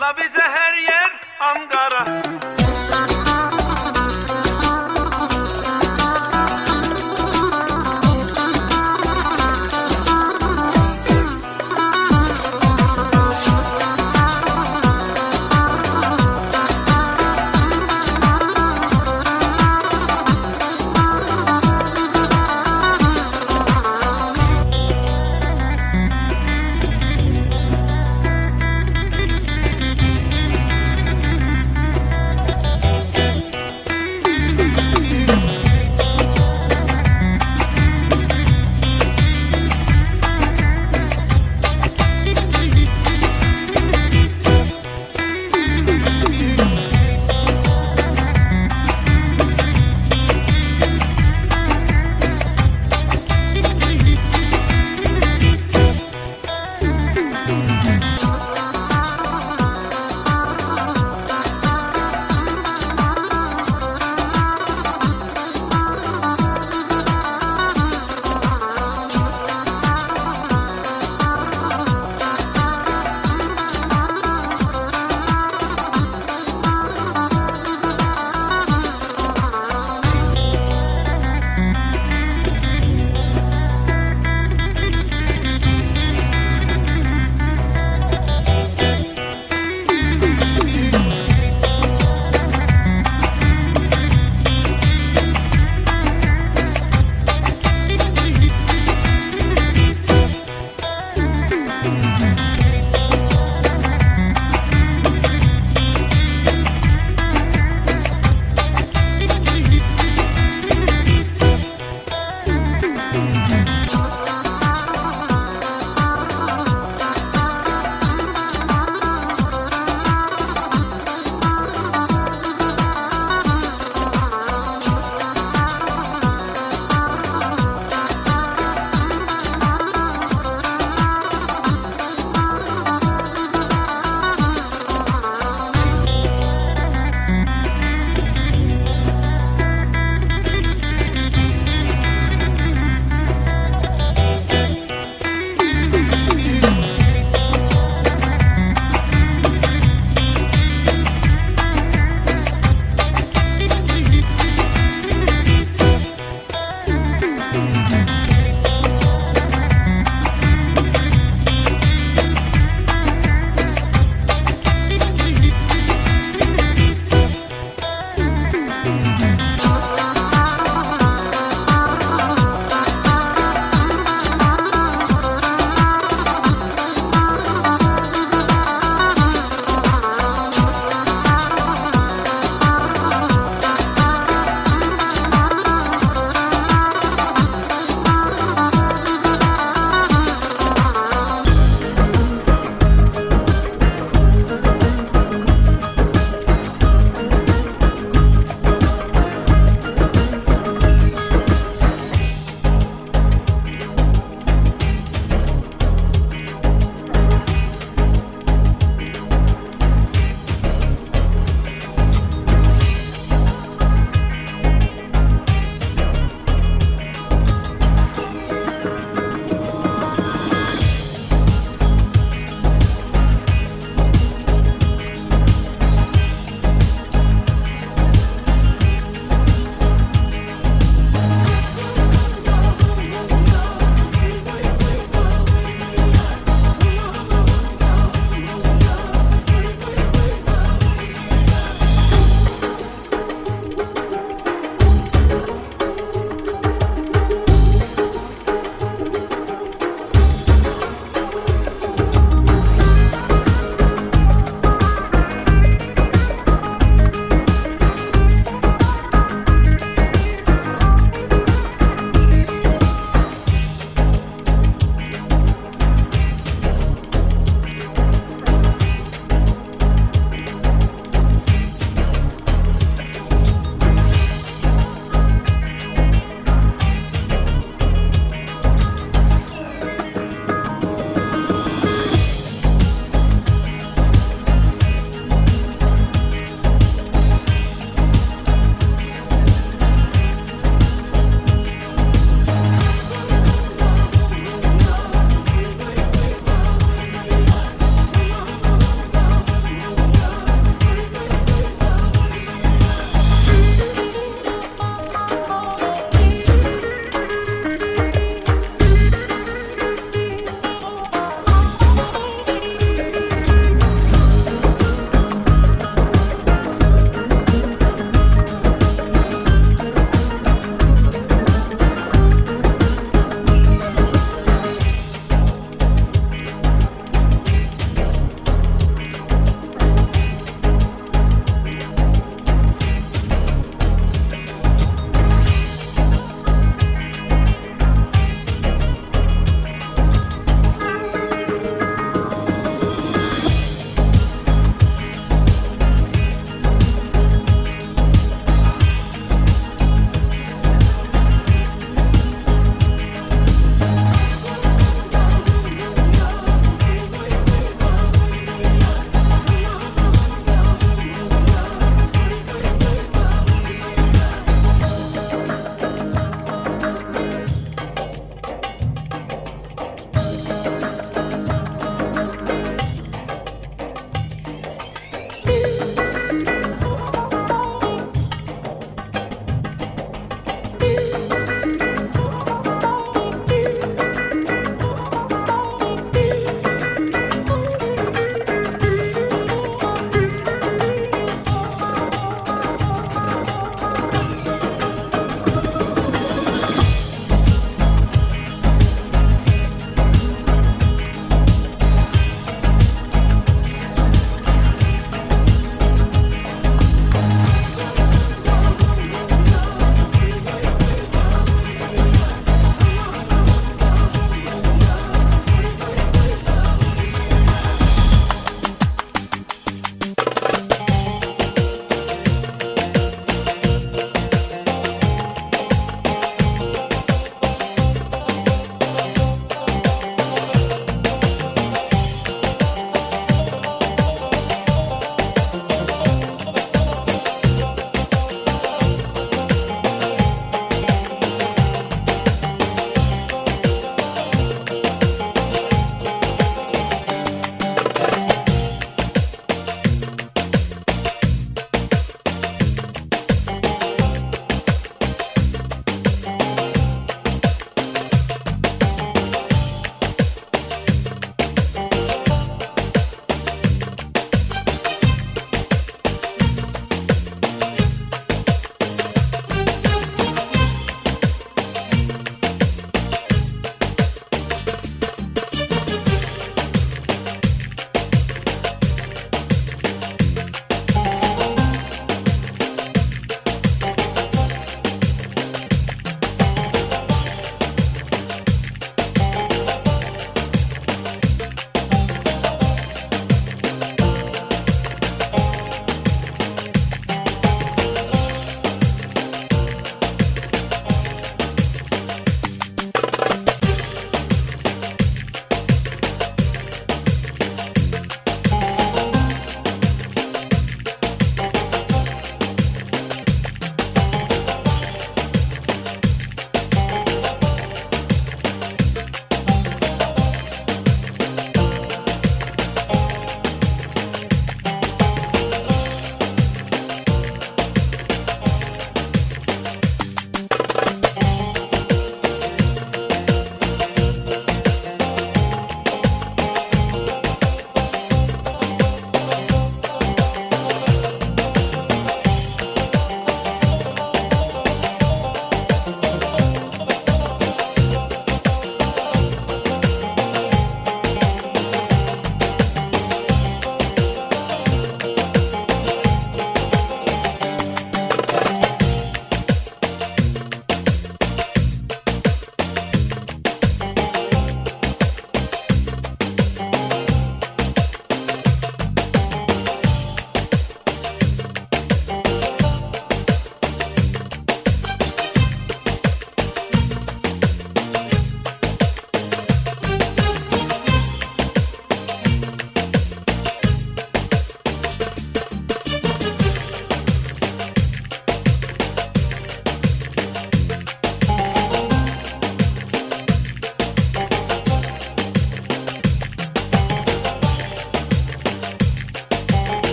La bize her yer Ankara.